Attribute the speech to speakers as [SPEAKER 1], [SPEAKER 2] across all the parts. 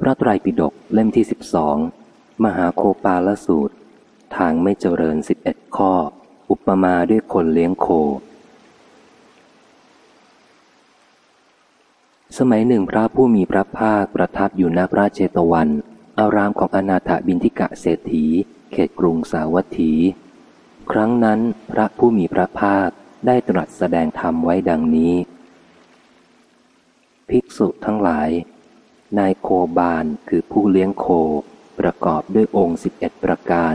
[SPEAKER 1] พระไตรปิฎกเล่มที่สิบสองมหาโคปาลสูตร ทางไม่เจริญสิบเอ็ดข้อ อุปมาด้วยคนเลี้ยงโค สมัยหนึ่งพระผู้มีพระภาคประทับอยู่ณพระเจตวัน อารามของอนาถบินทิกะเศรษฐี เขตกรุงสาวัตถี ครั้งนั้นพระผู้มีพระภาคได้ตรัสแสดงธรรมไว้ดังนี้ ภิกษุทั้งหลาย นายโคบาลคือผู้เลี้ยงโค ประกอบด้วยองค์สิบเอ็ดประการ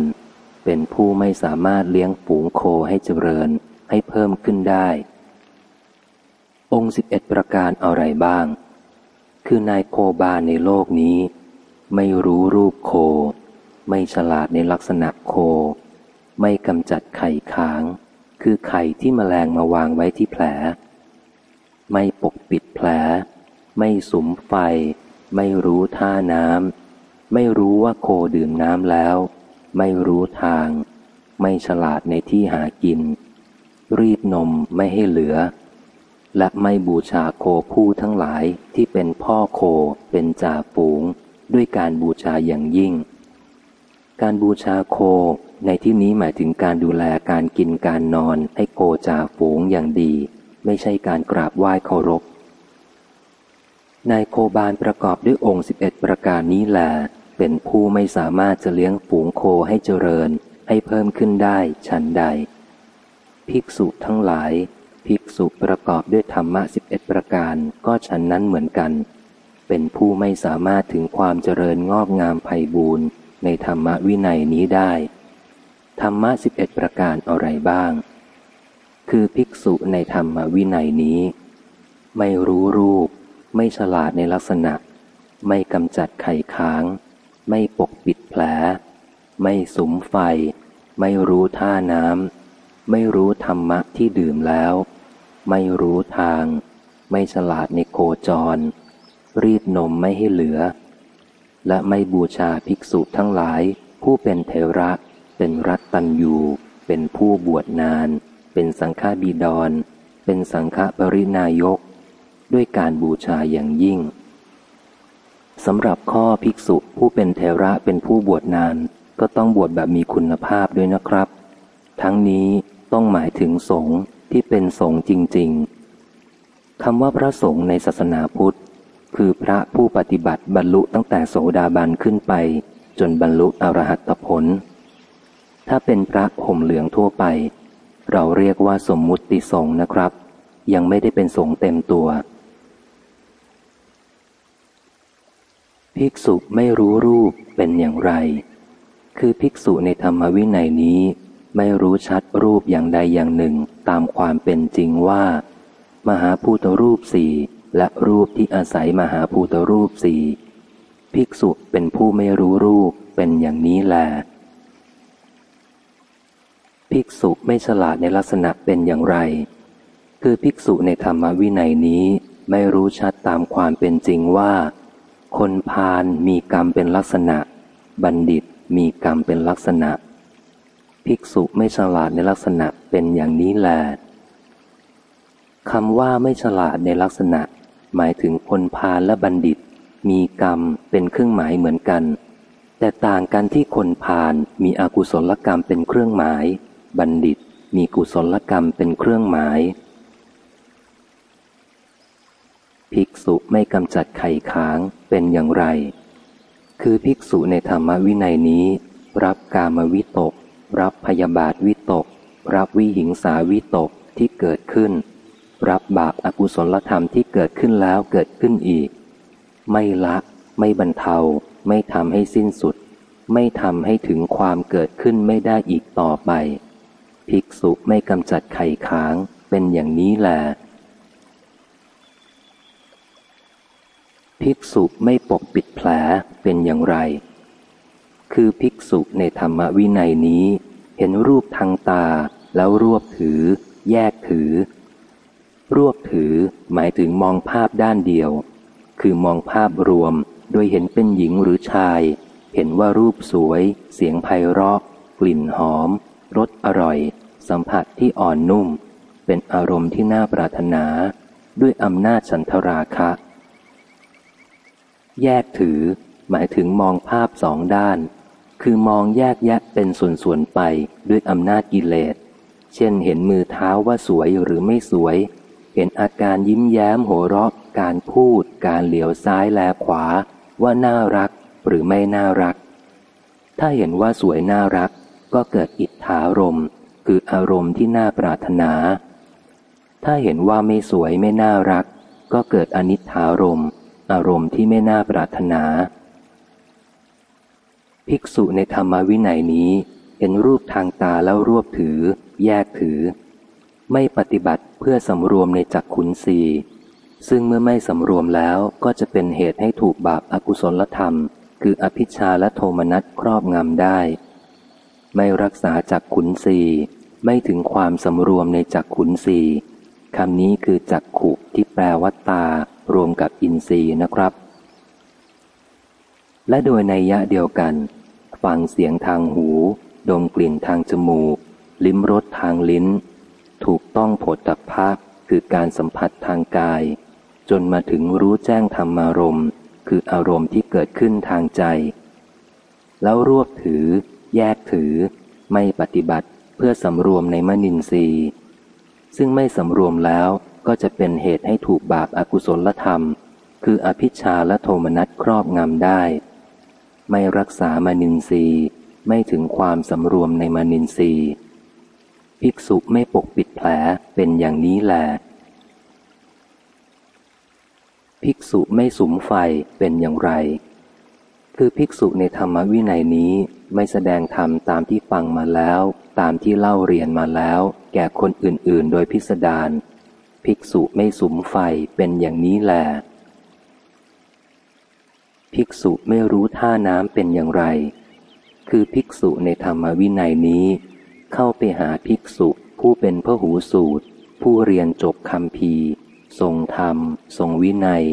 [SPEAKER 1] เป็นผู้ไม่สามารถเลี้ยงฝูงโคให้เจริญให้เพิ่มขึ้นได้ องค์สิบเอ็ดประการอะไรบ้าง คือนายโคบาลในโลกนี้ ไม่รู้รูปโค ไม่ฉลาดในลักษณะโค ไม่กำจัดไข่ค้าง คือไข่ที่มแมลงมาวางไว้ที่แผล ไม่ปกปิดแผล ไม่สุมไฟ ไม่รู้ท่าน้ำไม่รู้ว่าโคดื่มน้ำแล้ว ไม่รู้ทาง ไม่ฉลาดในที่หากิน รีดนมไม่ให้เหลือ และไม่บูชาโคผู้ทั้งหลายที่เป็นพ่อโคเป็นจ่าฝูง ด้วยการบูชาอย่างยิ่ง การบูชาโคในที่นี้หมายถึงการดูแลการกินการนอนให้โคจ่าฝูงอย่างดี ไม่ใช่การกราบไหว้เคารพ นายโคบาลประกอบด้วยองค์สิบเอ็ดประการนี้แหลเป็นผู้ไม่สามารถจะเลี้ยงฝูงโคให้เจริญ ให้เพิ่มขึ้นได้ฉันใด ภิกษุทั้งหลาย ภิกษุประกอบด้วยธรรมะสิบเอ็ดประการก็ฉันนั้นเหมือนกัน เป็นผู้ไม่สามารถถึงความเจริญงอกงามไพบูรณ์ในธรรมวินัยนี้ได้ ธรรมะสิบเอ็ดประการอะไรบ้าง คือภิกษุในธรรมวินัยนี้ ไม่รู้รูป ไม่ฉลาดในลักษณะ ไม่กำจัดไข่ค้าง ไม่ปกปิดแผล ไม่สุมไฟ ไม่รู้ท่าน้ำ ไม่รู้ธรรมะที่ดื่มแล้ว ไม่รู้ทาง ไม่ฉลาดในโคจร รีดนมไม่ให้เหลือ และไม่บูชาภิกษุทั้งหลาย ผู้เป็นเทระ เป็นรัตตัญยูเป็นผู้บวชนาน เป็นสังฆบิดร เป็นสังฆปรินายก ด้วยการบูชาอย่างยิ่งสำหรับข้อภิกษุผู้เป็นเทระเป็นผู้บวชนาน ก็ต้องบวชแบบมีคุณภาพด้วยนะครับ ทั้งนี้ต้องหมายถึงสงฆ์ที่เป็นสงฆ์จริง ๆคำว่าพระสงฆ์ในศาสนาพุทธ คือพระผู้ปฏิบัติบรรลุตั้งแต่โสดาบันขึ้นไป จนบรรลุอรหัตผล ถ้าเป็นพระห่มเหลืองทั่วไป เราเรียกว่าสมมุติสงฆ์นะครับ ยังไม่ได้เป็นสงฆ์เต็มตัว ภิกษุไม่รู้รูปเป็นอย่างไร คือภิกษุในธรรมวินัยนี้ ไม่รู้ชัดรูปอย่างใดอย่างหนึ่งตามความเป็นจริงว่า มหาภูตรูปสี่และรูปที่อาศัยมหาภูตรูปสี่ภิกษุเป็นผู้ไม่รู้รูปเป็นอย่างนี้แล ภิกษุไม่ฉลาดในลักษณะเป็นอย่างไร คือภิกษุในธรรมวินัยนี้ไม่รู้ชัดตามความเป็นจริงว่า คนพาลมีกรรมเป็นลักษณะ บัณฑิตมีกรรมเป็นลักษณะ ภิกษุไม่ฉลาดในลักษณะเป็นอย่างนี้แลคำว่าไม่ฉลาดในลักษณะ หมายถึงคนพาลและบัณฑิต มีกรรมเป็นเครื่องหมายเหมือนกัน แต่ต่างกันที่คนพาลมีอกุศลกรรมเป็นเครื่องหมาย บัณฑิตมีกุศลกรรมเป็นเครื่องหมาย ภิกษุไม่กำจัดไข่ค้างเป็นอย่างไร คือภิกษุในธรรมวินัยนี้ รับกามวิตก รับพยาบาทวิตก รับวิหิงสาวิตกที่เกิดขึ้น รับบาปอากุศลธรรมที่เกิดขึ้นแล้วเกิดขึ้นอีก ไม่ละไม่บรรเทา ไม่ทำให้สิ้นสุด ไม่ทำให้ถึงความเกิดขึ้นไม่ได้อีกต่อไป ภิกษุไม่กำจัดไข่ค้างเป็นอย่างนี้แหละ ภิกษุไม่ปกปิดแผลเป็นอย่างไร คือภิกษุในธรรมวินัยนี้ เห็นรูปทางตาแล้วรวบถือ แยกถือ รวบถือหมายถึงมองภาพด้านเดียว คือมองภาพรวมโดยเห็นเป็นหญิงหรือชาย เห็นว่ารูปสวย เสียงไพเราะ กลิ่นหอม รสอร่อย สัมผัสที่อ่อนนุ่ม เป็นอารมณ์ที่น่าปรารถนา ด้วยอำนาจฉันทราคะ แยกถือ หมายถึงมองภาพสองด้าน คือมองแยกแยะเป็นส่วนๆไปด้วยอำนาจกิเลส เช่นเห็นมือเท้าว่าสวยหรือไม่สวย เห็นอาการยิ้มแย้มโหเราะ การพูด การเหลียวซ้ายแลขวา ว่าน่ารักหรือไม่น่ารัก ถ้าเห็นว่าสวยน่ารัก ก็เกิดอิทธารมคืออารมณ์ที่น่าปรารถนา ถ้าเห็นว่าไม่สวยไม่น่ารัก ก็เกิดอนิถารม อารมณ์ที่ไม่น่าปรารถนา ภิกษุในธรรมวินัยนี้เห็นรูปทางตาแล้วรวบถือ แยกถือ ไม่ปฏิบัติเพื่อสำรวมในจักขุนสีซึ่งเมื่อไม่สำรวมแล้วก็จะเป็นเหตุให้ถูกบาปอากุศลธรรม คืออภิชาและโทมนัสครอบงำได้ ไม่รักษาจักขุนสีไม่ถึงความสำรวมในจักขุนสีคำนี้คือจักขุที่แปลว่าตา รวมกับอินทรีย์นะครับ และโดยในยะเดียวกัน ฟังเสียงทางหู ดมกลิ่นทางจมูก ลิ้มรสทางลิ้น ถูกต้องผลตภะคือการสัมผัสทางกาย จนมาถึงรู้แจ้งธรรมารมณ์ คืออารมณ์ที่เกิดขึ้นทางใจ แล้วรวบถือ แยกถือ ไม่ปฏิบัติเพื่อสำรวมในมนินทรีย์ซึ่งไม่สำรวมแล้ว ก็จะเป็นเหตุให้ถูกบาปอากุศลธรรม คืออภิชาและโทมนัสครอบงำได้ ไม่รักษามานินทรีย์ไม่ถึงความสำรวมในมานินทรีย์ภิกษุไม่ปกปิดแผลเป็นอย่างนี้แหลภิกษุไม่สุมไฟเป็นอย่างไร คือภิกษุในธรรมวินัยนี้ไม่แสดงธรรมตามที่ฟังมาแล้ว ตามที่เล่าเรียนมาแล้ว แก่คนอื่น ๆ โดยพิสดาร ภิกษุไม่สุมไฟเป็นอย่างนี้แหลภิกษุไม่รู้ท่าน้ำเป็นอย่างไร คือภิกษุในธรรมวินัยนี้ เข้าไปหาภิกษุผู้เป็นพหูสูตร ผู้เรียนจบคำพีทรงธรรม ทรงวินัย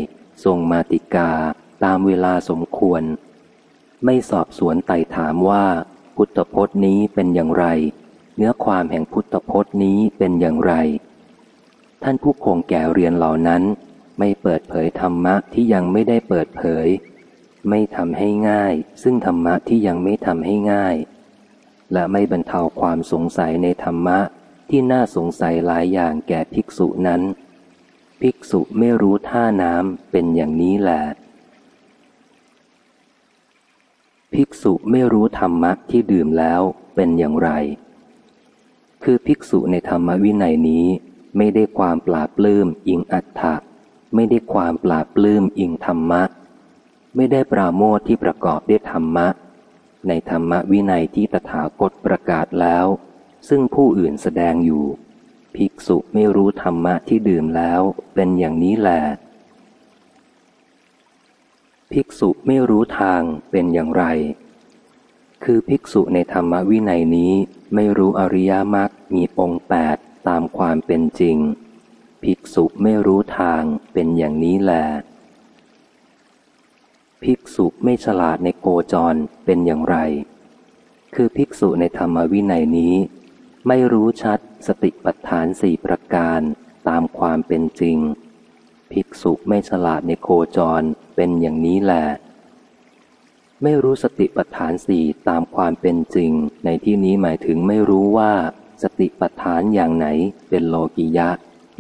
[SPEAKER 1] ทรงมาติกา ตามเวลาสมควร ไม่สอบสวนไต่ถามว่า พุทธพจน์นี้เป็นอย่างไร เนื้อความแห่งพุทธพจน์นี้เป็นอย่างไร ท่านผู้คงแก่เรียนเหล่านั้น ไม่เปิดเผยธรรมะที่ยังไม่ได้เปิดเผย ไม่ทำให้ง่าย ซึ่งธรรมะที่ยังไม่ทำให้ง่าย และไม่บรรเทาความสงสัยในธรรมะที่น่าสงสัยหลายอย่างแก่ภิกษุนั้น ภิกษุไม่รู้ท่าน้ำเป็นอย่างนี้แหละภิกษุไม่รู้ธรรมะที่ดื่มแล้วเป็นอย่างไร คือภิกษุในธรรมวินัยนี้ ไม่ได้ความปราบปลื้มอิงอัตถะไม่ได้ความปราบปลื้มอิงธรรมะ ไม่ได้ปราโมทที่ประกอบด้วยธรรมะ ในธรรมวินัยที่ตถาคตประกาศแล้ว ซึ่งผู้อื่นแสดงอยู่ ภิกษุไม่รู้ธรรมะที่ดื่มแล้วเป็นอย่างนี้แหละภิกษุไม่รู้ทางเป็นอย่างไร คือภิกษุในธรรมวินัยนี้ไม่รู้อริยมรรคมีองค์แปด ตามความเป็นจริง ภิกษุไม่รู้ทางเป็นอย่างนี้แล ภิกษุไม่ฉลาดในโกจรเป็นอย่างไร คือภิกษุในธรรมวินัยนี้ ไม่รู้ชัดสติปัฏฐานสี่ประการตามความเป็นจริง ภิกษุไม่ฉลาดในโคจรเป็นอย่างนี้แหละไม่รู้สติปัฏฐานสี่ตามความเป็นจริง ในที่นี้หมายถึงไม่รู้ว่า สติปัฏฐานอย่างไหนเป็นโลกิยะ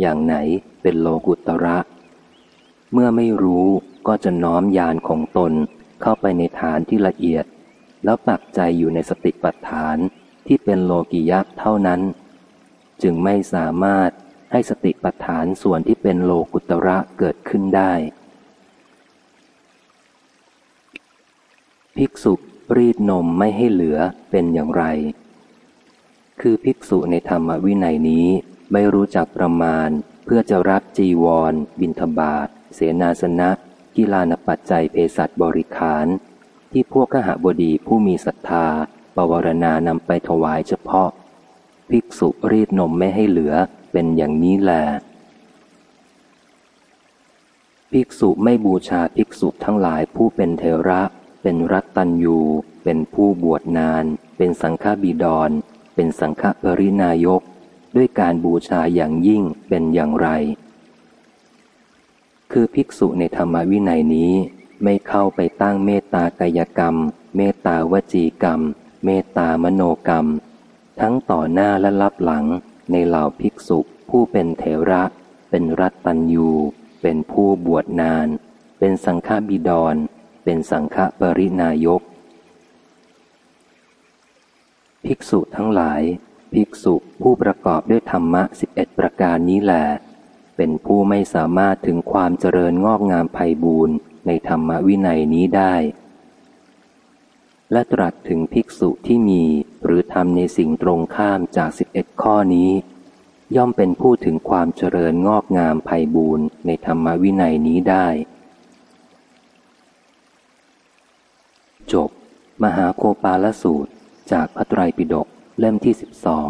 [SPEAKER 1] อย่างไหนเป็นโลกุตระ เมื่อไม่รู้ก็จะน้อมยานของตนเข้าไปในฐานที่ละเอียด แล้วปักใจอยู่ในสติปัฏฐานที่เป็นโลกิยะเท่านั้น จึงไม่สามารถให้สติปัฏฐานส่วนที่เป็นโลกุตระเกิดขึ้นได้ ภิกษุรีดนมไม่ให้เหลือเป็นอย่างไร คือภิกษุในธรรมวินัยนี้ไม่รู้จักประมาณ เพื่อจะรับจีวร บินทบาทเสนาสนะ กีฬานปัจจัยเภสัชบริขาร ที่พวกขหบดีผู้มีศรัทธา ปวารณานำไปถวายเฉพาะ ภิกษุรีดนมไม่ให้เหลือเป็นอย่างนี้แลภิกษุไม่บูชาภิกษุทั้งหลายผู้เป็นเทระ เป็นรัตตัญยู เป็นผู้บวชนาน เป็นสังฆบิดร เป็นสังฆปรินายก ด้วยการบูชาอย่างยิ่งเป็นอย่างไร คือภิกษุในธรรมวินัยนี้ไม่เข้าไปตั้งเมตตากายกรรม เมตตาวจีกรรม เมตตามโนกรรม ทั้งต่อหน้าและรับหลังในเหล่าภิกษุผู้เป็นเถระ เป็นรัตตัญยู เป็นผู้บวชนาน เป็นสังฆบิดร เป็นสังฆปรินายก ภิกษุทั้งหลาย ภิกษุผู้ประกอบด้วยธรรมะสิบเอ็ดประการนี้แหละเป็นผู้ไม่สามารถถึงความเจริญงอกงามไพบูรณ์ในธรรมวินัยนี้ได้ และตรัสถึงภิกษุที่มีหรือทำในสิ่งตรงข้ามจากสิบเอ็ดข้อนี้ ย่อมเป็นผู้ถึงความเจริญงอกงามไพบูรณ์ในธรรมวินัยนี้ได้ จบ มหาโคปาลสูตร จากพระไตรปิฎกเล่มที่สิบสอง